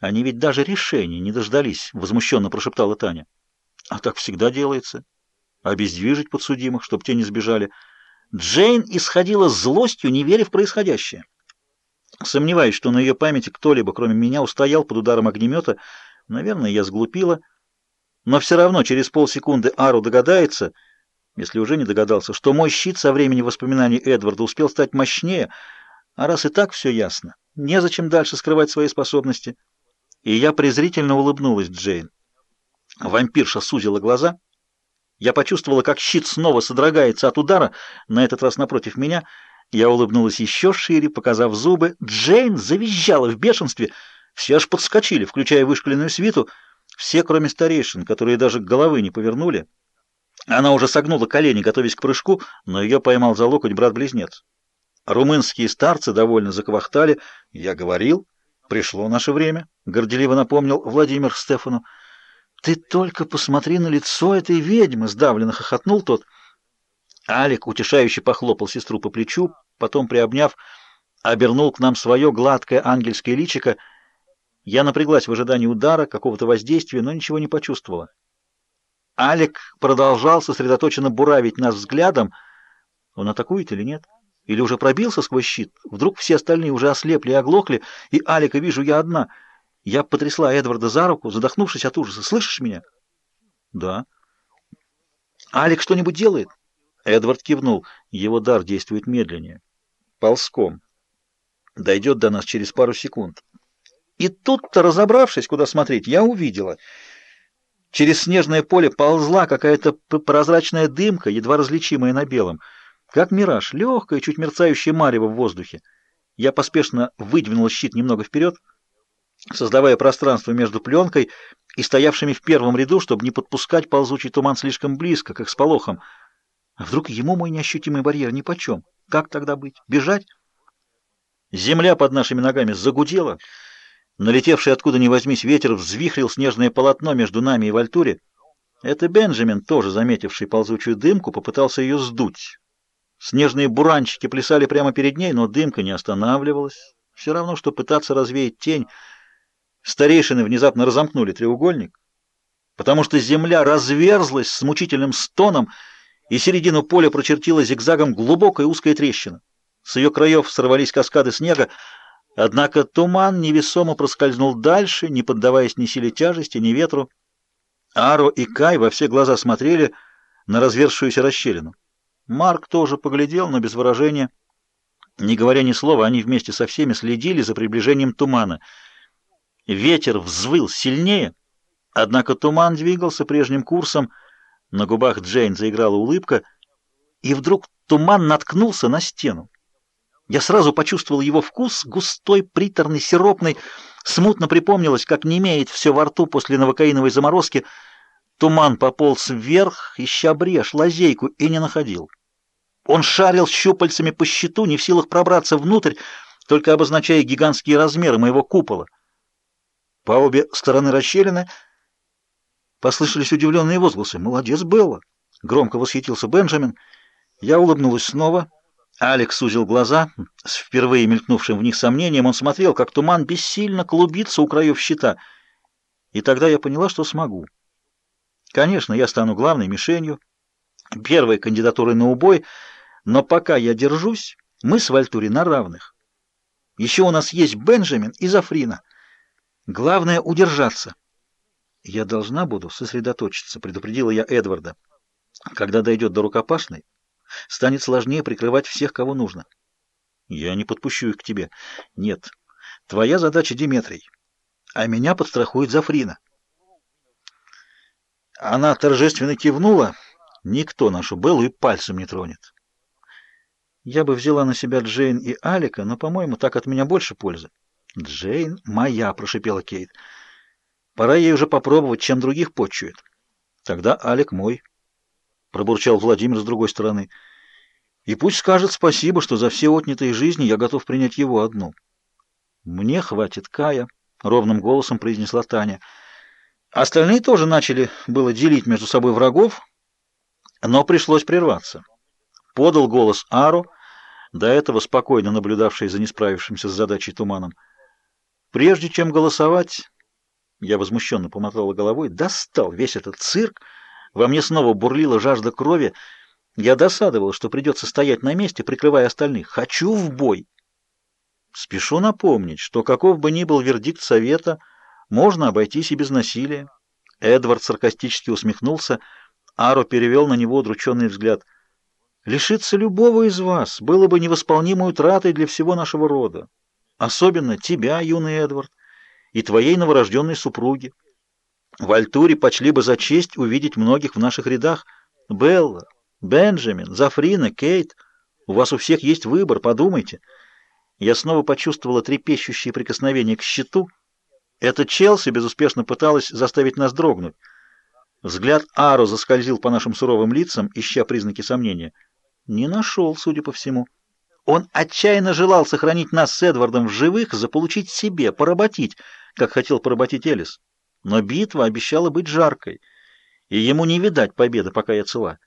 Они ведь даже решения не дождались, — возмущенно прошептала Таня. А так всегда делается. Обездвижить подсудимых, чтобы те не сбежали. Джейн исходила злостью, не веря в происходящее. Сомневаюсь, что на ее памяти кто-либо, кроме меня, устоял под ударом огнемета. Наверное, я сглупила. Но все равно через полсекунды Ару догадается, если уже не догадался, что мой щит со времени воспоминаний Эдварда успел стать мощнее, а раз и так все ясно, незачем дальше скрывать свои способности. И я презрительно улыбнулась Джейн. Вампирша сузила глаза. Я почувствовала, как щит снова содрогается от удара, на этот раз напротив меня — я улыбнулась еще шире, показав зубы. Джейн завизжала в бешенстве. Все аж подскочили, включая вышкаленную свиту. Все, кроме старейшин, которые даже головы не повернули. Она уже согнула колени, готовясь к прыжку, но ее поймал за локоть брат-близнец. Румынские старцы довольно заквахтали. «Я говорил, пришло наше время», — горделиво напомнил Владимир Стефану. «Ты только посмотри на лицо этой ведьмы!» — сдавленно хохотнул тот — Алик утешающе похлопал сестру по плечу, потом, приобняв, обернул к нам свое гладкое ангельское личико. Я напряглась в ожидании удара, какого-то воздействия, но ничего не почувствовала. Алик продолжал сосредоточенно буравить нас взглядом. Он атакует или нет? Или уже пробился сквозь щит? Вдруг все остальные уже ослепли и оглохли, и Алика вижу я одна. Я потрясла Эдварда за руку, задохнувшись от ужаса. «Слышишь меня?» «Да». «Алик что-нибудь делает?» Эдвард кивнул. Его дар действует медленнее. Ползком. Дойдет до нас через пару секунд. И тут-то, разобравшись, куда смотреть, я увидела. Через снежное поле ползла какая-то прозрачная дымка, едва различимая на белом. Как мираж, легкая, чуть мерцающая марево в воздухе. Я поспешно выдвинул щит немного вперед, создавая пространство между пленкой и стоявшими в первом ряду, чтобы не подпускать ползучий туман слишком близко, как с полохом. А вдруг ему мой неощутимый барьер нипочем? Как тогда быть? Бежать? Земля под нашими ногами загудела. Налетевший откуда ни возьмись ветер взвихрил снежное полотно между нами и Вальтуре. Это Бенджамин, тоже заметивший ползучую дымку, попытался ее сдуть. Снежные буранчики плясали прямо перед ней, но дымка не останавливалась. Все равно, что пытаться развеять тень. Старейшины внезапно разомкнули треугольник, потому что земля разверзлась с мучительным стоном, и середину поля прочертила зигзагом глубокая узкая трещина. С ее краев сорвались каскады снега, однако туман невесомо проскользнул дальше, не поддаваясь ни силе тяжести, ни ветру. Аро и Кай во все глаза смотрели на разверзшуюся расщелину. Марк тоже поглядел, но без выражения. Не говоря ни слова, они вместе со всеми следили за приближением тумана. Ветер взвыл сильнее, однако туман двигался прежним курсом, на губах Джейн заиграла улыбка, и вдруг туман наткнулся на стену. Я сразу почувствовал его вкус, густой, приторный, сиропный. Смутно припомнилось, как немеет все во рту после новокаиновой заморозки. Туман пополз вверх, ища брешь, лазейку, и не находил. Он шарил щупальцами по щиту, не в силах пробраться внутрь, только обозначая гигантские размеры моего купола. По обе стороны расщелины — Послышались удивленные возгласы. «Молодец, Белла!» — громко восхитился Бенджамин. Я улыбнулась снова. Алекс сузил глаза. С впервые мелькнувшим в них сомнением он смотрел, как туман бессильно клубится у краев щита. И тогда я поняла, что смогу. Конечно, я стану главной мишенью, первой кандидатурой на убой, но пока я держусь, мы с Вальтури на равных. Еще у нас есть Бенджамин и Зафрина. Главное — удержаться. «Я должна буду сосредоточиться», — предупредила я Эдварда. «Когда дойдет до рукопашной, станет сложнее прикрывать всех, кого нужно». «Я не подпущу их к тебе». «Нет, твоя задача Диметрий, а меня подстрахует Зафрина». Она торжественно кивнула. Никто нашу Беллу и пальцем не тронет. Я бы взяла на себя Джейн и Алика, но, по-моему, так от меня больше пользы. «Джейн моя», — прошипела Кейт. Пора ей уже попробовать, чем других почует. Тогда Алик мой, — пробурчал Владимир с другой стороны. И пусть скажет спасибо, что за все отнятые жизни я готов принять его одну. Мне хватит Кая, — ровным голосом произнесла Таня. Остальные тоже начали было делить между собой врагов, но пришлось прерваться. Подал голос Ару, до этого спокойно наблюдавший за несправившимся с задачей туманом. прежде чем голосовать, я возмущенно помотала головой, достал весь этот цирк, во мне снова бурлила жажда крови, я досадовал, что придется стоять на месте, прикрывая остальных. Хочу в бой. Спешу напомнить, что каков бы ни был вердикт совета, можно обойтись и без насилия. Эдвард саркастически усмехнулся, Аро перевел на него удрученный взгляд. «Лишиться любого из вас было бы невосполнимой утратой для всего нашего рода, особенно тебя, юный Эдвард, и твоей новорожденной супруги. В Альтуре почли бы за честь увидеть многих в наших рядах. Белла, Бенджамин, Зафрина, Кейт, у вас у всех есть выбор, подумайте». Я снова почувствовала трепещущее прикосновение к щиту. Это Челси безуспешно пыталась заставить нас дрогнуть. Взгляд Ару заскользил по нашим суровым лицам, ища признаки сомнения. Не нашел, судя по всему. Он отчаянно желал сохранить нас с Эдвардом в живых, заполучить себе, поработить, как хотел поработить Элис. Но битва обещала быть жаркой, и ему не видать победы, пока я цела.